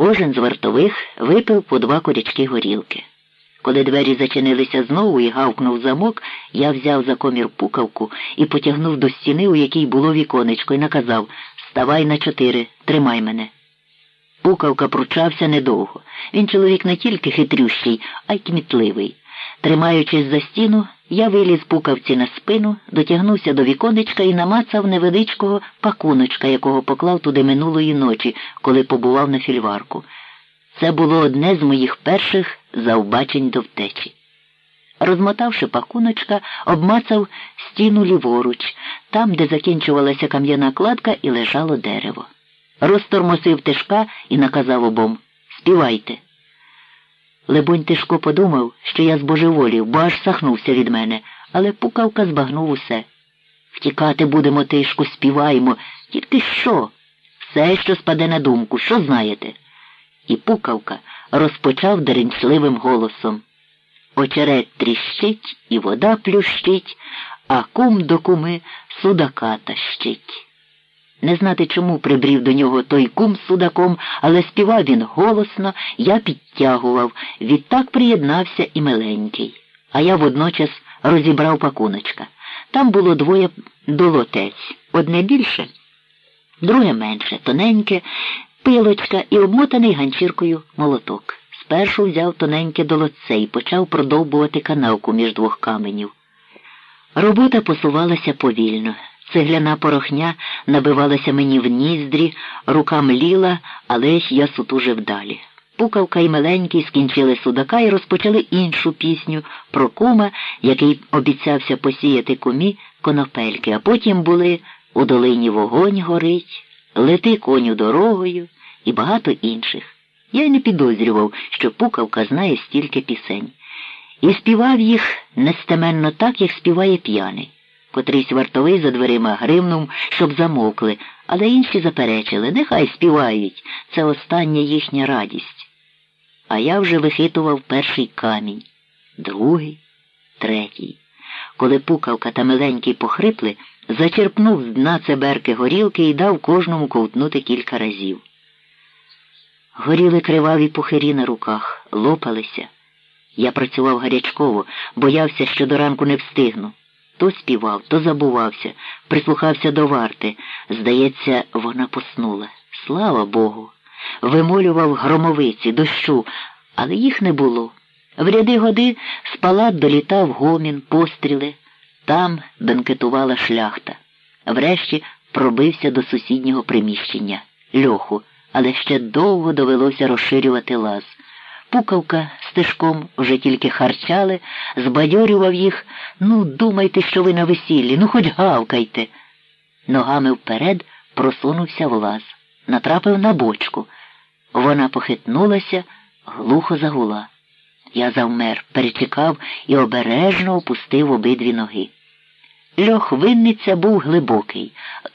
Кожен з вартових випив по два корячки горілки. Коли двері зачинилися знову і гавкнув замок, я взяв за комір пукавку і потягнув до стіни, у якій було віконечко, і наказав Ставай на чотири, тримай мене. Пукавка пручався недовго. Він чоловік не тільки хитрющий, а й кмітливий. Тримаючись за стіну, я виліз пукавці на спину, дотягнувся до віконечка і намацав невеличкого пакуночка, якого поклав туди минулої ночі, коли побував на фільварку. Це було одне з моїх перших завбачень до втечі. Розмотавши пакуночка, обмацав стіну ліворуч, там, де закінчувалася кам'яна кладка, і лежало дерево. Розтормосив тишка і наказав обом Співайте. Лебонь Тишко подумав, що я збожеволів, бо аж сахнувся від мене, але пукавка збагнув усе. Втікати будемо, тишку, співаємо, тільки що? Все, що спаде на думку, що знаєте? І пукавка розпочав деренчливим голосом. Очерет тріщить і вода плющить, а кум до куми судака тащить. Не знати, чому прибрів до нього той кум з судаком, але співав він голосно, я підтягував, відтак приєднався і миленький. А я водночас розібрав пакуночка. Там було двоє долотець, одне більше, друге менше, тоненьке, пилочка і обмотаний ганчіркою молоток. Спершу взяв тоненьке долотце і почав продовбувати канавку між двох каменів. Робота посувалася повільно. Цегляна порохня набивалася мені в ніздрі, рука мліла, але я сутужив далі. Пукавка і миленький скінчили судака і розпочали іншу пісню про кума, який обіцявся посіяти кумі конопельки, а потім були у долині вогонь горить, лети коню дорогою і багато інших. Я й не підозрював, що пукавка знає стільки пісень. І співав їх нестеменно так, як співає п'яний. Котрийсь вартовий за дверима гримнув, щоб замовкли, але інші заперечили нехай співають, це остання їхня радість. А я вже вихитував перший камінь, другий, третій. Коли пукавка та миленький похрипли, зачерпнув з дна цеберки горілки і дав кожному ковтнути кілька разів. Горіли криваві пухирі на руках, лопалися. Я працював гарячково, боявся, що до ранку не встигну. То співав, то забувався, прислухався до варти. Здається, вона поснула. Слава Богу. Вимолював громовиці, дощу, але їх не було. В ряди годи з палат долітав гомін, постріли. Там бенкетувала шляхта. Врешті пробився до сусіднього приміщення льоху, але ще довго довелося розширювати лаз. Пукавка стежком вже тільки харчали, збадьорював їх. Ну, думайте, що ви на весіллі, ну хоч гавкайте. Ногами вперед просунувся в натрапив на бочку. Вона похитнулася, глухо загула. Я завмер, перечекав і обережно опустив обидві ноги. Льох винниця був глибокий.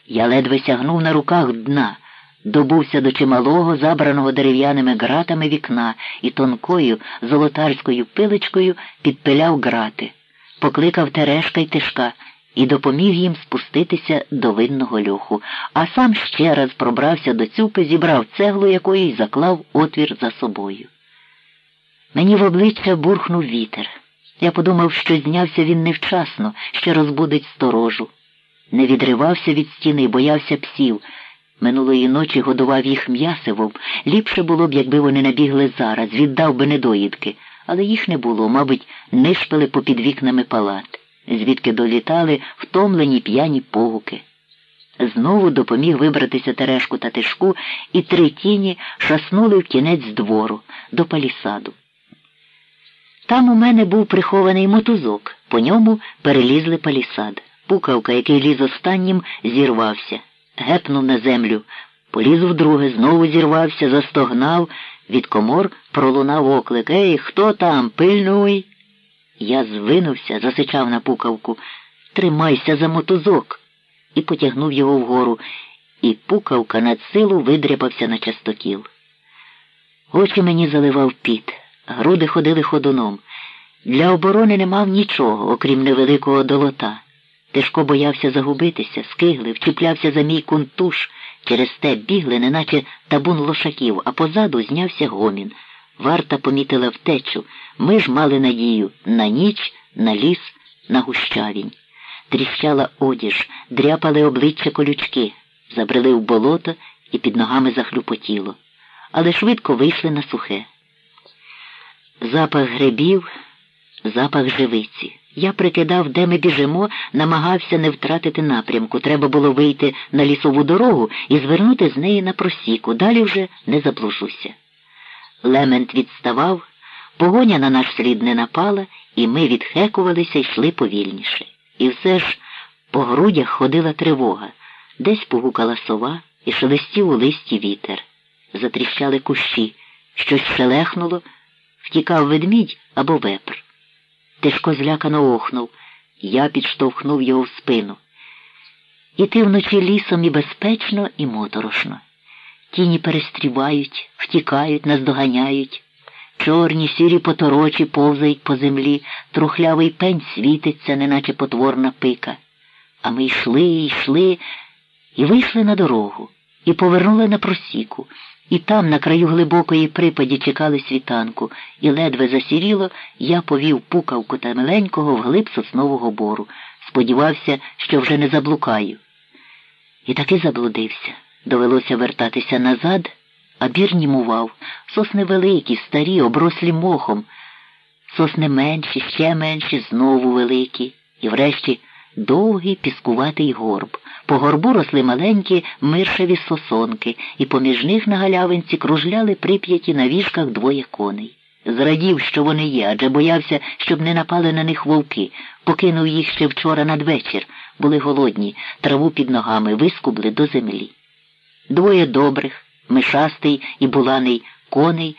Я ледве сягнув на руках дна добувся до чималого, забраного дерев'яними ґратами вікна і тонкою золотарською пиличкою підпиляв грати, покликав Терешка й тишка і допоміг їм спуститися до винного льоху, а сам ще раз пробрався до цюпи, зібрав цеглу якої й заклав отвір за собою. Мені в обличчя бурхнув вітер. Я подумав, що знявся він невчасно, що розбудить сторожу. Не відривався від стіни, боявся псів. Минулої ночі годував їх м'ясивом. Ліпше було б, якби вони набігли зараз, віддав би недоїдки, але їх не було, мабуть, нишпили попід вікнами палат, звідки долітали втомлені п'яні погуки. Знову допоміг вибратися Терешку та Тишку, і три тіні шаснули в кінець двору, до палісаду. Там у мене був прихований мотузок, по ньому перелізли палісад. Пукавка, який ліз останнім, зірвався гепнув на землю, поліз вдруге, знову зірвався, застогнав, від комор пролунав оклик Ей, хто там? Пильнуй. Я звинувся, засичав на пукавку. Тримайся за мотузок. І потягнув його вгору, і пукавка над силу видряпався на частокіл. Очі мені заливав піт, груди ходили ходуном. Для оборони не мав нічого, окрім невеликого долота. Тишко боявся загубитися, скиглив, чіплявся за мій кунтуш, Через те бігли, неначе табун лошаків, а позаду знявся гомін. Варта помітила втечу. Ми ж мали надію на ніч, на ліс, на гущавінь. Тріщала одіж, дряпали обличчя колючки, забрели в болото і під ногами захлюпотіло. Але швидко вийшли на сухе. Запах грибів, запах живиці. Я прикидав, де ми біжимо, намагався не втратити напрямку. Треба було вийти на лісову дорогу і звернути з неї на просіку. Далі вже не заблужуся. Лемент відставав, погоня на наш слід не напала, і ми відхекувалися йшли повільніше. І все ж по грудях ходила тривога, десь погукала сова і шелестів у листі вітер. Затріщали кущі, щось шелехнуло, втікав ведмідь або вепр. Тишко злякано охнув, я підштовхнув його в спину. Іти вночі лісом і безпечно, і моторошно. Тіні перестрівають, втікають, наздоганяють. Чорні сірі поторочі повзають по землі, трухлявий пень світиться, неначе потворна пика. А ми йшли, йшли і вийшли на дорогу, і повернули на просіку. І там, на краю глибокої припаді, чекали світанку, і ледве засіріло, я повів пукавку та миленького вглиб соснового бору. Сподівався, що вже не заблукаю. І таки заблудився. Довелося вертатися назад, а бір німував. Сосни великі, старі, оброслі мохом. Сосни менші, ще менші, знову великі. І врешті довгий піскуватий горб. По горбу росли маленькі миршеві сосонки, і поміж них на галявинці кружляли прип'яті на віжках двоє коней. Зрадів, що вони є, адже боявся, щоб не напали на них вовки, покинув їх ще вчора надвечір, були голодні, траву під ногами вискубли до землі. Двоє добрих, мишастий і буланий коней